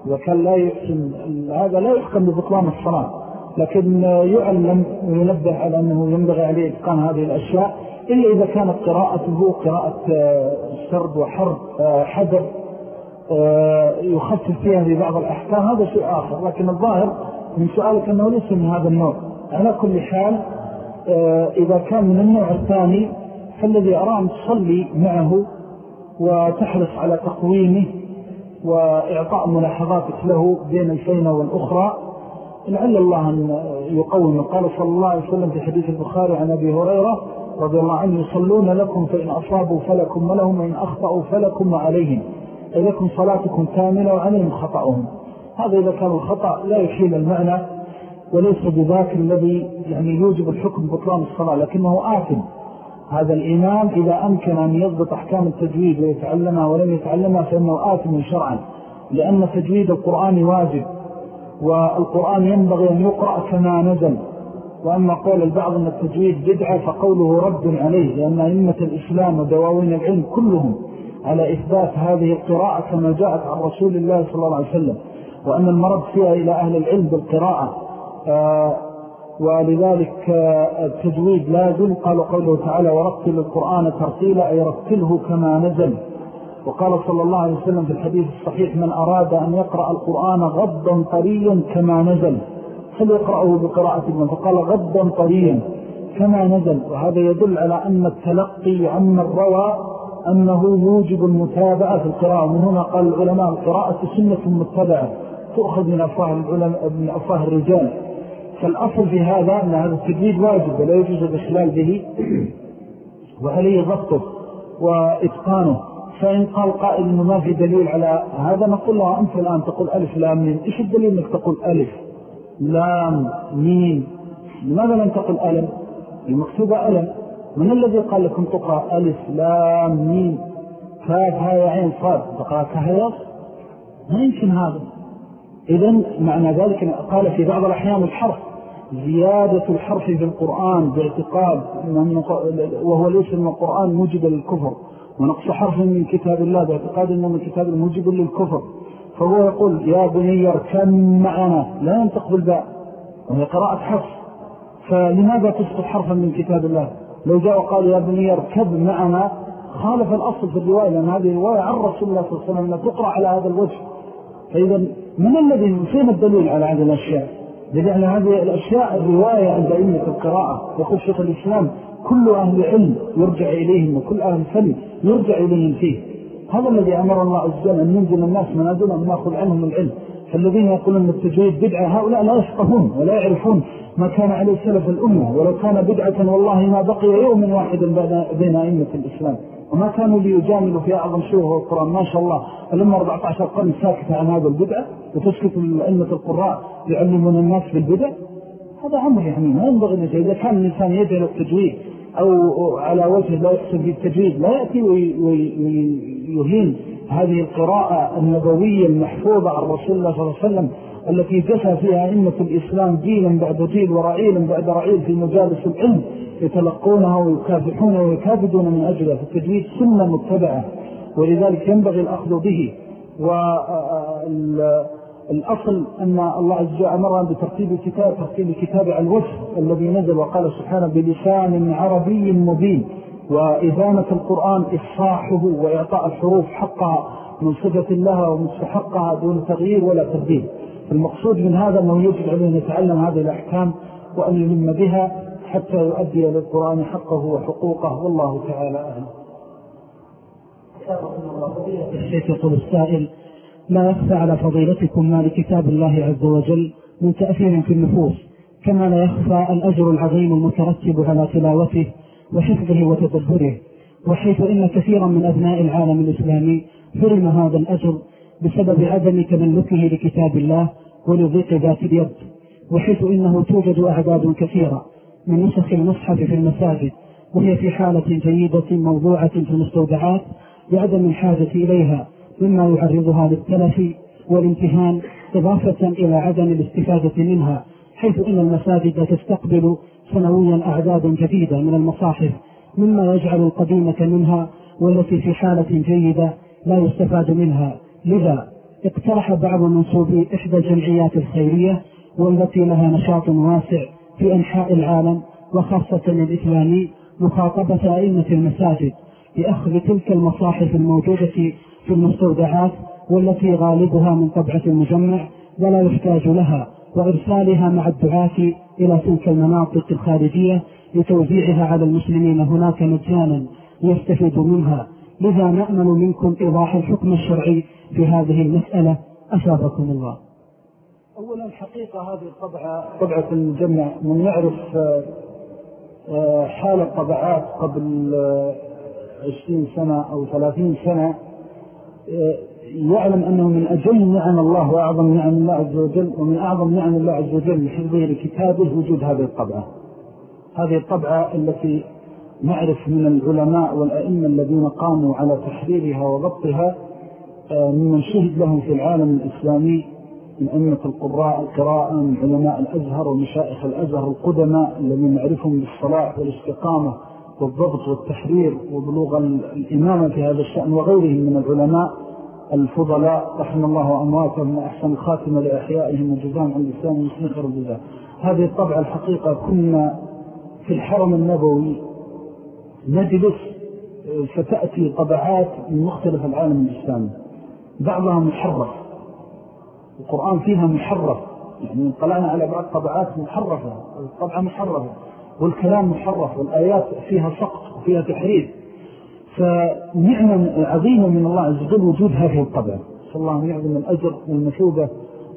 إذا كان لا يحسن هذا لا يحكم ببطلان الصلاة. لكن يعلم وينبه على أنه ينبغي عليه إتقان هذه الأشياء إلا إذا كانت قراءته قراءة آه، سرد وحرب آه، حذر يخفف فيها في بعض الأحكام هذا شيء آخر. لكن الظاهر من سؤالك أنه ليس من هذا النوع. على كل حال إذا كان من النوع الثاني فالذي أرى أن تصلي معه وتحرص على تقويمه وإعطاء ملاحظاتك له بين الفينة والأخرى لعل الله أن يقوم. قال صلى الله عليه وسلم في حديث البخاري عن أبي هريرة رضي الله عنه يصلون لكم فإن أصابوا فلكم ولهم وإن أخطأوا فلكم وعليهم أي لكم صلاتكم كاملة وعليهم خطأهم. هذا إذا كان الخطأ لا يشيل المعنى وليس بذاك الذي يعني يوجب الحكم بطلان الصلاة لكنه آثم هذا الإمام إذا أمكن أن يضبط أحكام التجويد ويتعلمها ولم يتعلمها فإنه آثم شرعا لأن تجويد القرآن واجب والقرآن ينبغي أن يقرأ كما نزل. وأما قول البعض أن التجويد بدعة فقوله رد عليه لأن أئمة الإسلام ودواوين العلم كلهم على إثبات هذه القراءة كما جاءت عن رسول الله صلى الله عليه وسلم وأن المرض فيها إلى أهل العلم بالقراءة. ولذلك آه، التجويد لازم قالوا قوله تعالى ورتل القرآن ترتيلا أي رتله كما نزل وقال صلى الله عليه وسلم في الحديث الصحيح من أراد أن يقرأ القرآن غضا طريا كما نزل فليقرأه بقراءة ابن فقال غضا طريا كما نزل وهذا يدل على أن التلقي عما الروى أنه يوجب المتابعة في القراءة. ومن هنا قال العلماء القراءة سنة متبعة تؤخذ من أفواه, من أفواه الرجال. فالأصل في هذا أن هذا التجويد واجب ولا يجوز الإخلال به وعليه ضبطه وإتقانه. فإن قال قائل أنه ما في دليل على هذا نقول له أنت الآن تقول ألف لام مين إيش الدليل أنك تقول ألف لام مين لماذا لم تقل ألم؟ المكتوبة ألم. من الذي قال لكم تقرأ ألف لام مين كاف هاي عين صاد. تقرأ كهيص ما يمكن هذا. إذن معنى ذلك قال في بعض الأحيان الحرف. زيادة الحرف في القرآن باعتقاد وهو ليس من القرآن موجب للكفر. ونقص حرف من كتاب الله باعتقاد أنه من كتاب موجب للكفر. فهو يقول يا بني اركن معنا. لا ينطق بالباء وهي قراءة حرف. فلماذا تسقط حرفا من كتاب الله؟ لو جاء وقال يا بني اركب معنا. خالف الأصل في الرواية لأن هذه الرواية عن رسول الله صلى الله عليه وسلم تقرأ على هذا الوجه. فإذا من الذي فين الدليل على هذه الأشياء؟ لأن هذه الأشياء الرواية عند أئمة القراءة يقول شيخ الإسلام كل أهل علم يرجع إليهم وكل أهل فن يرجع إليهم فيه. هذا الذي أمر الله عز وجل أن ينزل الناس منازل أن نأخذ عنهم العلم. فالذين يقولون التجويد بدعة هؤلاء لا يفقهون ولا يعرفون ما كان عليه سلف الأمة ولو كان بدعة والله ما بقي يوم واحد بين أئمة الإسلام. وما كانوا ليجاملوا في أعظم سورة القرآن. ما شاء الله. الأمة 14 قرن ساكتة عن هذا البدعة وتسكت أئمة القراء يعلمون الناس بالبدع هذا أمر يعني ما ينبغي نجي إذا كان الإنسان يجعل التجويد أو على وجه لا يحسن في التجويد لا يأتي ويهين هذه القراءة النبوية المحفوظة عن رسول الله صلى الله عليه وسلم. التي جسى فيها أئمة الإسلام جيلا بعد جيل ورعيلا بعد رعيل في مجالس العلم يتلقونها ويكافحون ويكافدون من أجلها فالتجويد سنة متبعة ولذلك ينبغي الأخذ به. والأصل أن الله عز وجل أمرنا بترتيب الكتاب ترتيب الكتاب على الوجه الذي نزل وقال سبحانه بلسان عربي مبين وإدامة القرآن إفصاحه وإعطاء الحروف حقها من صفة الله ومستحقها دون تغيير ولا تبديل. المقصود من هذا أنه يجب عليه أن يتعلم هذه الأحكام وأن يلم بها حتى يؤدي للقرآن حقه وحقوقه. والله تعالى أهلا الشيخ يقول السائل لا يخفى على فضيلتكم ما لكتاب الله عز وجل من تأثير في النفوس كما لا يخفى الأجر العظيم المترتب على تلاوته وحفظه وتدبره وحيث إن كثيرا من أبناء العالم الإسلامي حرم هذا الأجر بسبب عدم تملكه لكتاب الله ولضيق ذات اليد وحيث إنه توجد أعداد كثيرة من نسخ المصحف في المساجد وهي في حالة جيدة موضوعة في المستودعات بعدم الحاجة إليها مما يعرضها للتلف والامتهان إضافة إلى عدم الاستفادة منها حيث إن المساجد تستقبل سنويا أعدادا جديدة من المصاحف مما يجعل القديمة منها والتي في حالة جيدة لا يستفاد منها. لذا اقترح بعض منصوبي إحدى الجمعيات الخيرية والتي لها نشاط واسع في أنحاء العالم وخاصة الإسلامي مخاطبة أئمة المساجد بأخذ تلك المصاحف الموجودة في المستودعات والتي غالبها من طبعة المجمع ولا يحتاج لها وإرسالها مع الدعاة إلى تلك المناطق الخارجية لتوزيعها على المسلمين هناك مجانا ليستفيدوا منها لذا نأمل منكم إيضاح الحكم الشرعي في هذه المسألة. أسابكم الله. أولا الحقيقة هذه الطبعة طبعة المجمع من يعرف آه، حال الطبعات قبل آه، عشرين سنة أو ثلاثين سنة آه، يعلم أنه من أجل نعم الله وأعظم نعم الله عز وجل ومن أعظم نعم الله عز وجل لحفظه لكتابه وجود هذه الطبعة. هذه الطبعة التي نعرف من العلماء والأئمة الذين قاموا على تحريرها وضبطها ممن شهد لهم في العالم الإسلامي من أئمة القراء القراءة من علماء الأزهر ومشائخ الأزهر القدماء الذين نعرفهم بالصلاح والاستقامة والضبط والتحرير وبلوغ الإمامة في هذا الشأن وغيرهم من العلماء الفضلاء رحم الله وأمواتهم وأحسن الخاتمة لأحيائهم وجزاهم عن الإسلام المسلم خير الجزاء. هذه الطبعة الحقيقة كنا في الحرم النبوي نجلس فتأتي طبعات من مختلف العالم الإسلامي بعضها محرف. القرآن فيها محرف. يعني طلعنا على بعض طبعات محرفة. الطبعة محرفة. والكلام محرف. والآيات فيها سقط وفيها تحريف. فنعمة عظيمة من الله عز وجل وجود هذه الطبعة. صلى الله عليه وسلم الأجر والمثوبة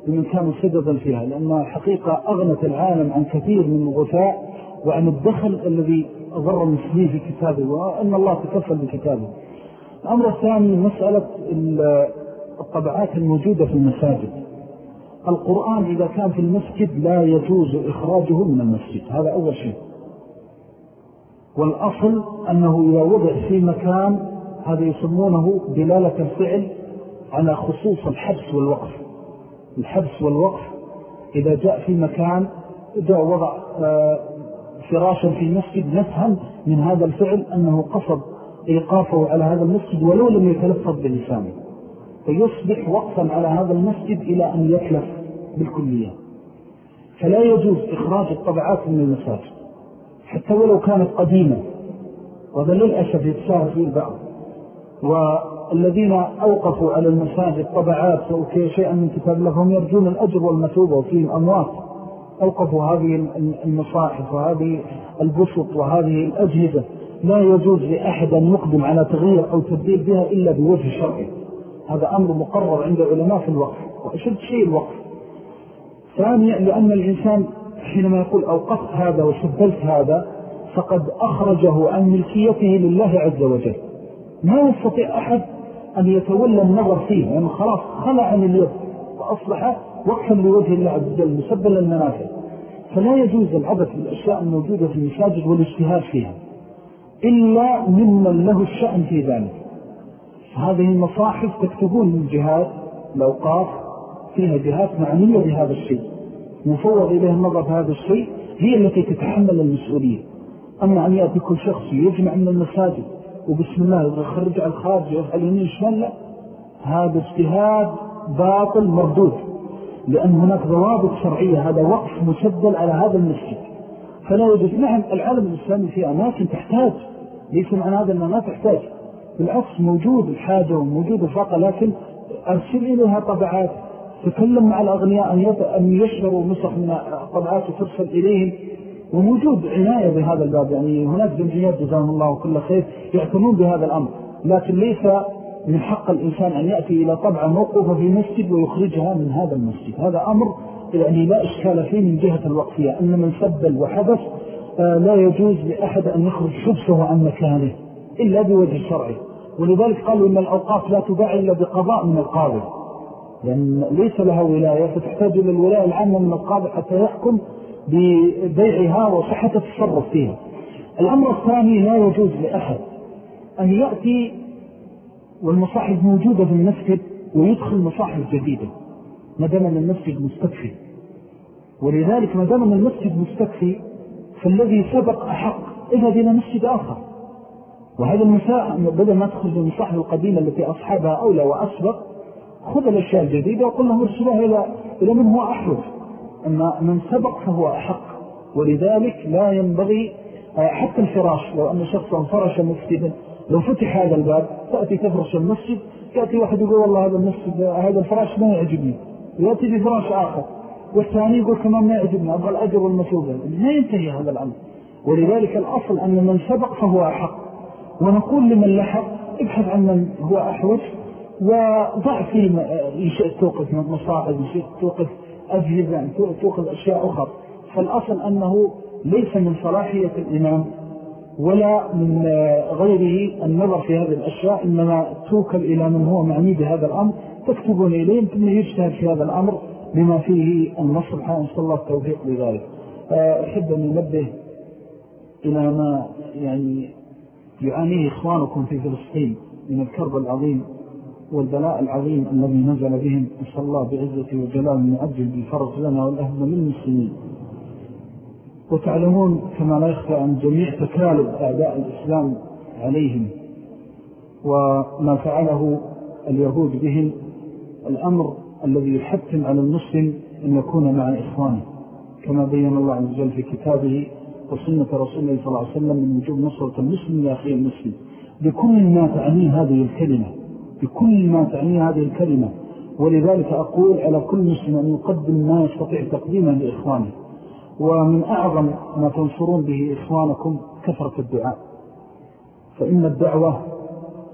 لمن كانوا سببا فيها. لأنها حقيقة أغنت العالم عن كثير من الغثاء وعن الدخل الذي أضر المسلمين في كتابه وأن الله تكفل بكتابه. الأمر الثاني مسألة الطبعات الموجودة في المساجد. القرآن إذا كان في المسجد لا يجوز إخراجه من المسجد هذا أول شيء. والأصل أنه إذا وضع في مكان هذا يسمونه دلالة الفعل على خصوص الحبس والوقف. الحبس والوقف إذا جاء في مكان جاء وضع آه، فراشا في المسجد نفهم من هذا الفعل أنه قصد إيقافه على هذا المسجد ولو لم يتلفظ بلسانه. فيصبح وقفا على هذا المسجد إلى أن يتلف بالكلية. فلا يجوز إخراج الطبعات من المساجد. حتى ولو كانت قديمة. وهذا للأسف يتساهل فيه البعض. والذين أوقفوا على المساجد طبعات أو شيئا من كتاب الله هم يرجون الأجر والمثوبة وفيهم أموات أوقفوا هذه المصاحف وهذه البسط وهذه الأجهزة. لا يجوز لأحد أن يقدم على تغيير أو تبديل بها إلا بوجه شرعي. هذا أمر مقرر عند علماء في الوقف. وأشد شيء الوقف. ثانيا لأن الإنسان حينما يقول أوقفت هذا وسبلت هذا فقد أخرجه عن ملكيته لله عز وجل. ما يستطيع أحد أن يتولى النظر فيه لأنه يعني خلاص خلع عن اليد وأصبح وقفا لوجه الله عز وجل مسبلا المنافع فلا يجوز العبث بالأشياء الموجودة في المساجد والاجتهاد فيها إلا ممن له الشأن في ذلك. هذه المصاحف تكتبون من جهات الأوقاف فيها جهات معنية بهذا الشيء. مفوض إليه النظر هذا الشيء هي التي تتحمل المسؤولية. أما أن يأتي كل شخص يجمع من المساجد وبسم الله يخرج على الخارج ويفعل يمين شمال هذا اجتهاد باطل مردود. لأن هناك ضوابط شرعية. هذا وقف مسدل على هذا المسجد. فلا يجب نعم العالم الإسلامي في أماكن تحتاج ليس معنى هذا أنها ما تحتاج. بالعكس موجود الحاجة وموجود الفاقة لكن أرسل إليها طبعات. تكلم مع الأغنياء أن يشهروا نسخ من الطبعات وترسل إليهم. وموجود عناية بهذا الباب. يعني هناك جمعيات جزاهم الله كل خير يعتنون بهذا الأمر. لكن ليس من حق الإنسان أن يأتي إلى طبعة موقوفة في مسجد ويخرجها من هذا المسجد. هذا أمر يعني لا إشكال فيه من جهة الوقفية أن من سبل وحدث آه، لا يجوز لأحد أن يخرج حبسه عن مكانه إلا بوجه شرعي ولذلك قالوا إن الأوقاف لا تباع إلا بقضاء من القاضي. لأن ليس لها ولاية فتحتاج إلى الولاية العامة من القاضي حتى يحكم ببيعها وصحة التصرف فيها. الأمر الثاني لا يجوز لأحد أن يأتي والمصاحف موجودة في المسجد ويدخل مصاحف جديدة ما دام المسجد مستكفي. ولذلك ما دام المسجد مستكفي فالذي سبق أحق اذهب إلى مسجد آخر. وهذا المساء بدل ما تخرج المصاحف القديمة التي أصحابها أولى وأسبق خذ الأشياء الجديدة وقل لهم ارسلوها إلى, إلى من هو أحرج أما من سبق فهو أحق. ولذلك لا ينبغي آه، حتى الفراش لو أن شخصا فرش مسجدا لو فتح هذا الباب تأتي تفرش المسجد تأتي واحد يقول والله هذا المسجد هذا الفراش ما يعجبني. يأتي بفراش آخر والثاني يقول كمان ما يعجبني أبغى الأجر والمسوبة ما ينتهي هذا الأمر. ولذلك الأصل أن من سبق فهو أحق. ونقول لمن لحق ابحث عن من هو أحوج وضع فيه توقف شئت توقف أجهزة توقف أشياء أخرى. فالأصل أنه ليس من صلاحية الإمام ولا من غيره النظر في هذه الأشياء إنما توكل إلى من هو معني بهذا الأمر تكتبون إليه ثم يجتهد في هذا الأمر بما فيه النصر. حان صلى الله التوفيق لذلك. أحب أن ننبه إلى ما يعني يعانيه إخوانكم في فلسطين من الكرب العظيم والبلاء العظيم الذي نزل بهم نسأل الله بعزة وجلال من أجل بالفرج لنا والأهل من المسلمين وتعلمون كما لا يخفى عن جميع تكالب أعداء الإسلام عليهم وما فعله اليهود بهم الأمر الذي يحتم على المسلم أن يكون مع إخوانه كما بين الله عز وجل في كتابه وسنة رسول الله صلى الله عليه وسلم من وجوب نصرة المسلم لأخيه المسلم. بكل ما تعنيه هذه الكلمة بكل ما تعنيه هذه الكلمة. ولذلك أقول على كل مسلم أن يقدم ما يستطيع تقديمه لإخوانه. ومن أعظم ما تنصرون به إخوانكم كثرة الدعاء. فإن الدعوة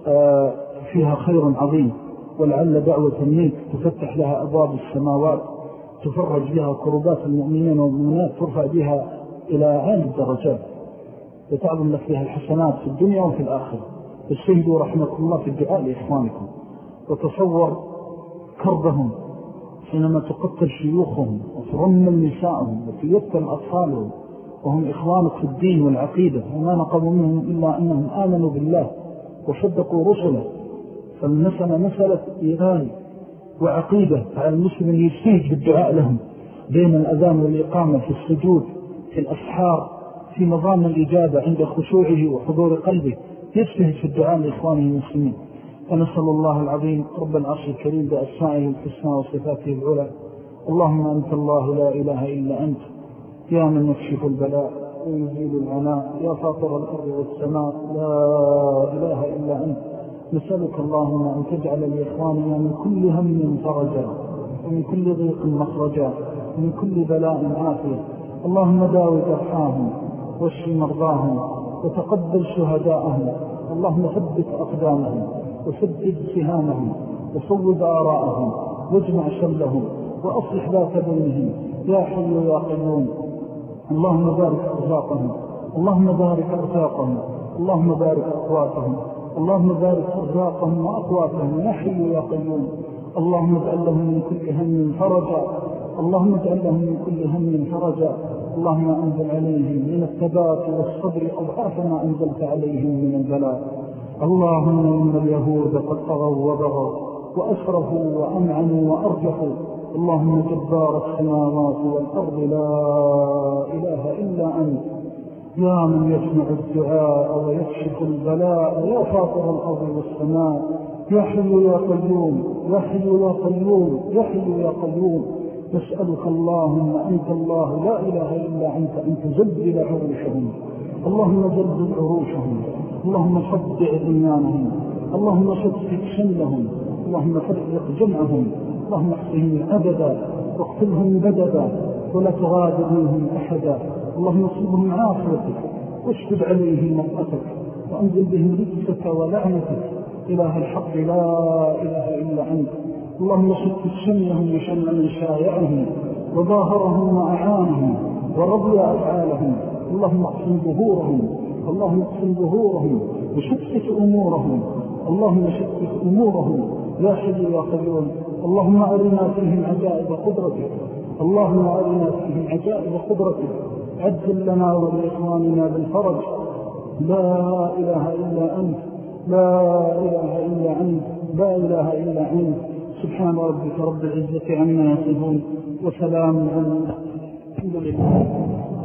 آه، فيها خير عظيم ولعل دعوة منك تفتح لها أبواب السماوات تفرج بها كربات المؤمنين والمؤمنات ترفع بها إلى عين الدرجات. وتعظم لك فيها الحسنات في الدنيا وفي الآخرة. فاستهدوا رحمة الله في الدعاء لإخوانكم وتصور كربهم حينما تقتل شيوخهم وترمل نساءهم وتيتم أطفالهم وهم إخوانك في الدين والعقيدة وما نقضوا منهم إلا أنهم آمنوا بالله وصدقوا رسله فالمسألة مسألة إيمان وعقيدة على المسلم يجتهد بالدعاء لهم بين الأذان والإقامة في السجود في الأسحار في نظام الإجابة عند خشوعه وحضور قلبه يجتهد في الدعاء لإخوانه المسلمين. ونسأل الله العظيم رب العرش الكريم بأسمائه الحسنى وصفاته العلى. اللهم أنت الله لا إله إلا أنت. يا من يكشف البلاء ويزيل العناء. يا فاطر الأرض والسماء. لا إله إلا أنت. نسألك اللهم أن تجعل لإخواننا من كل هم فرجا ومن كل ضيق مخرجا ومن كل بلاء عافية. اللهم داوي جرحاهم واشف مرضاهم وتقبل شهداءهم. اللهم ثبت أقدامهم. وسدد سهامهم وصوب آراءهم واجمع شلهم وأصلح ذات بينهم يا حي يا قيوم. اللهم بارك أرزاقهم اللهم بارك أرزاقهم اللهم بارك أقواتهم اللهم بارك أرزاقهم وأقواتهم يا حي يا قيوم. اللهم اجعل لهم من كل هم فرجا. اللهم اجعل لهم من كل هم فرجا. اللهم أنزل عليهم من الثبات والصبر أضعاف ما أنزلت عليهم من البلاء. اللهم إن اليهود قد طغوا وبغوا وأسرفوا وأمعنوا وأرجحوا. اللهم جبار السماوات والأرض لا إله إلا أنت. يا من يسمع الدعاء ويكشف البلاء يا فاطر الأرض والسماء. يا حي يا قيوم يا حي يا قيوم يا حي يا قيوم. نسألك اللهم أنت الله لا إله إلا أنت. أن تزلزل عروشهم اللهم زلزل عروشهم اللهم صدع إيمانهم. اللهم شدد شملهم. اللهم فرق جمعهم. اللهم احسهم عددا واقتلهم بددا ولا تغادر منهم أحدا. اللهم اصبهم عافيتك. واشفد عليهم مرأتك وأنزل بهم رجسك ولعنتك. إله الحق لا إله إلا أنت. اللهم شفت شملهم بشمع من شايعهم. وظاهرهم وأعانهم. ورضي أفعالهم. اللهم اقسم ظهورهم. اللهم اقسم ظهورهم وشتت أمورهم. اللهم شتت أمورهم. يا حي يا قيوم. اللهم أرنا فيهم عجائب قدرتك. اللهم أرنا فيهم عجائب قدرتك. عجل لنا ولإخواننا بالفرج. لا إله إلا أنت. لا إله إلا أنت. لا إله إلا أنت. سبحان ربك رب العزة عما يصفون. وسلام على الحمد لله.